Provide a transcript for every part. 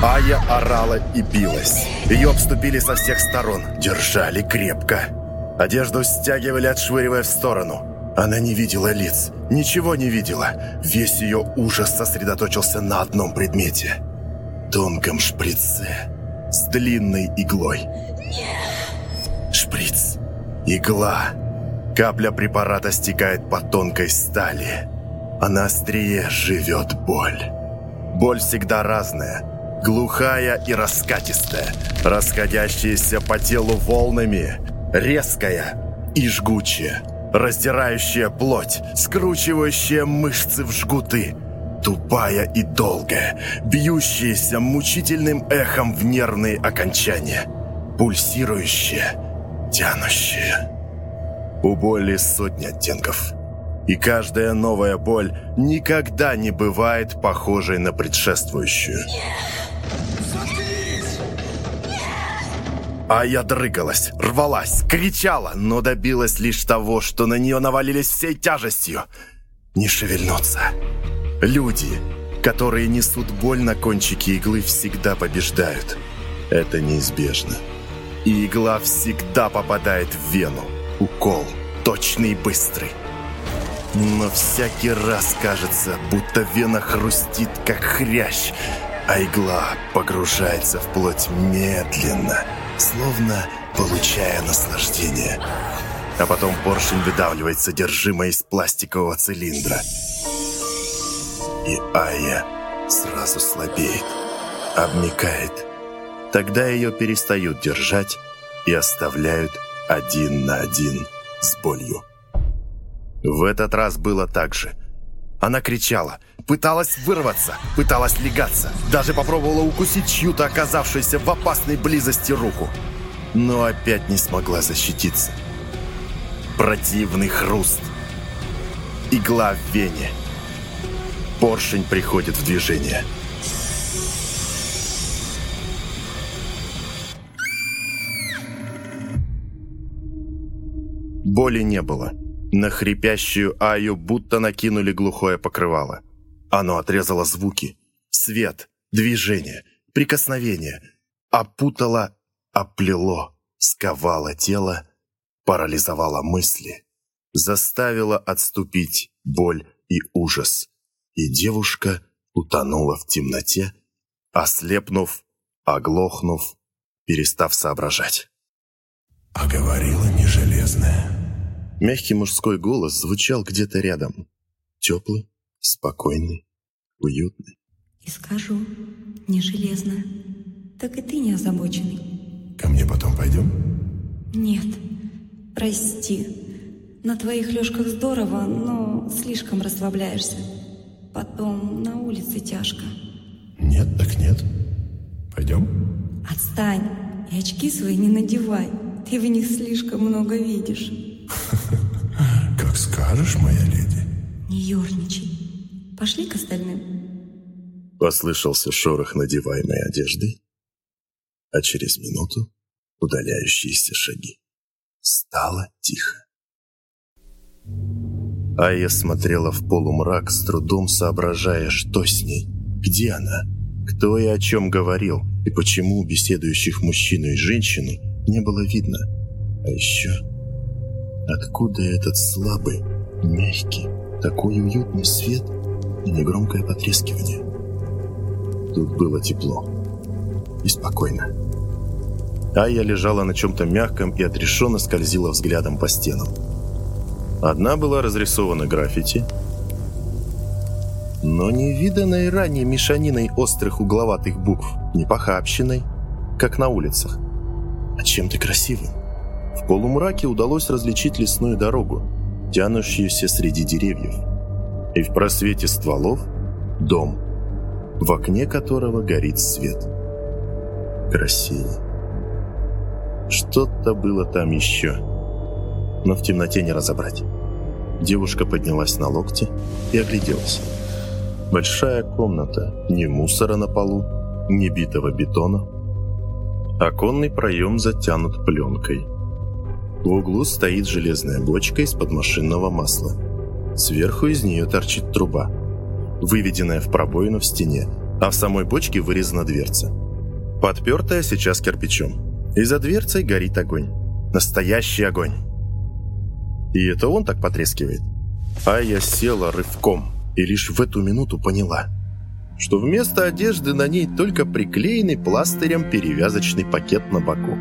Ая орала и билась. Ее обступили со всех сторон, держали крепко. Одежду стягивали, отшвыривая в сторону. Она не видела лиц, ничего не видела. Весь ее ужас сосредоточился на одном предмете. Тонком шприце с длинной иглой. Шприц. Игла. Капля препарата стекает по тонкой стали. А на острие живет боль. Боль всегда разная. Глухая и раскатистая, расходящаяся по телу волнами, резкая и жгучая, раздирающая плоть, скручивающая мышцы в жгуты, тупая и долгая, бьющаяся мучительным эхом в нервные окончания, пульсирующая, тянущая. У боли сотни оттенков. И каждая новая боль никогда не бывает похожей на предшествующую. А я дрыгалась, рвалась, кричала, но добилась лишь того, что на нее навалились всей тяжестью. Не шевельнуться. Люди, которые несут боль на кончике иглы, всегда побеждают. Это неизбежно. И игла всегда попадает в вену. Укол. Точный и быстрый. Но всякий раз кажется, будто вена хрустит, как хрящ, а игла погружается в плоть медленно, словно получая наслаждение. А потом поршень выдавливает содержимое из пластикового цилиндра. И Ая сразу слабеет, обмикает. Тогда ее перестают держать и оставляют один на один с болью. В этот раз было так же. Она кричала, пыталась вырваться, пыталась легаться, даже попробовала укусить чью-то оказавшуюся в опасной близости руку. Но опять не смогла защититься. Противный хруст. Игла в вене. Поршень приходит в движение. Боли не было. На хрипящую Аю будто накинули глухое покрывало. Оно отрезало звуки, свет, движение, прикосновение, опутало, оплело, сковало тело, парализовало мысли, заставило отступить боль и ужас. И девушка утонула в темноте, ослепнув, оглохнув, перестав соображать. А говорила не железная. Мягкий мужской голос звучал где-то рядом. Теплый, спокойный, уютный. И скажу, не железная. Так и ты не озабоченный. Ко мне потом пойдем? Нет, прости. На твоих лёжках здорово, но слишком расслабляешься. Потом на улице тяжко. Нет, так нет. Пойдем? Отстань и очки свои не надевай. Ты в них слишком много видишь. Скажешь, моя леди. Не ерничай. Пошли к остальным. Послышался шорох надеваемой одежды, а через минуту удаляющиеся шаги. Стало тихо. Ая смотрела в полумрак, с трудом соображая, что с ней, где она, кто и о чем говорил, и почему беседующих мужчину и женщину не было видно. А еще, откуда этот слабый, мягкий, такой уютный свет и негромкое потрескивание? Тут было тепло и спокойно. Ая лежала на чем-то мягком и отрешенно скользила взглядом по стенам. Одна была разрисована граффити, но не виданной ранее мешаниной острых угловатых букв, не похабщиной, как на улицах, а чем-то красивым. В полумраке удалось различить лесную дорогу, тянущуюся среди деревьев. И в просвете стволов – дом, в окне которого горит свет. Красиво. Что-то было там еще, но в темноте не разобрать. Девушка поднялась на локте и огляделась. Большая комната, ни мусора на полу, ни битого бетона. Оконный проем затянут пленкой. В углу стоит железная бочка из-под машинного масла. Сверху из нее торчит труба, выведенная в пробоину в стене, а в самой бочке вырезана дверца. Подпертая сейчас кирпичом. И за дверцей горит огонь. Настоящий огонь. И это он так потрескивает. А я села рывком и лишь в эту минуту поняла, что вместо одежды на ней только приклеенный пластырем перевязочный пакет на боку,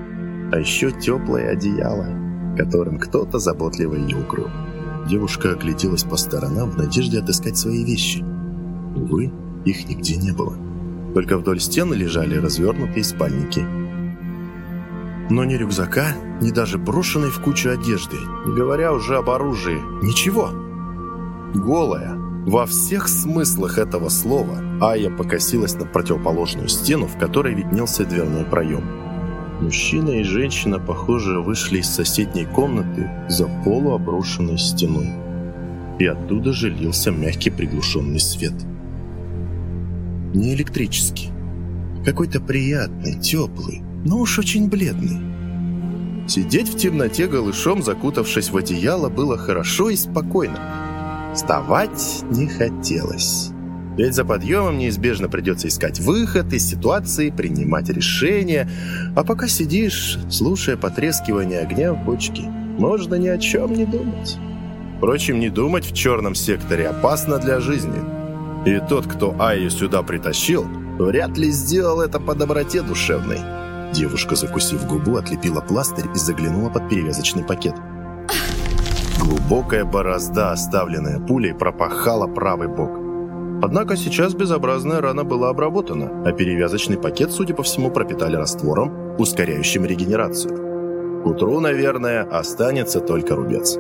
а еще теплое одеяло, которым кто-то заботливо ее укрыл. Девушка огляделась по сторонам в надежде отыскать свои вещи. Увы, их нигде не было. Только вдоль стены лежали развернутые спальники. Но ни рюкзака, ни даже брошенной в кучу одежды, не говоря уже об оружии, ничего. Голая, во всех смыслах этого слова, Ая покосилась на противоположную стену, в которой виднелся дверной проем. Мужчина и женщина, похоже, вышли из соседней комнаты за полуобрушенной стеной. И оттуда же лился мягкий приглушенный свет. Не электрический. Какой-то приятный, теплый, но уж очень бледный. Сидеть в темноте голышом, закутавшись в одеяло, было хорошо и спокойно. Вставать не хотелось. Ведь за подъемом неизбежно придется искать выход из ситуации, принимать решения. А пока сидишь, слушая потрескивание огня в бочке, можно ни о чем не думать. Впрочем, не думать в черном секторе опасно для жизни. И тот, кто Айю сюда притащил, вряд ли сделал это по доброте душевной. Девушка, закусив губу, отлепила пластырь и заглянула под перевязочный пакет. Глубокая борозда, оставленная пулей, пропахала правый бок. Однако сейчас безобразная рана была обработана, а перевязочный пакет, судя по всему, пропитали раствором, ускоряющим регенерацию. К утру, наверное, останется только рубец.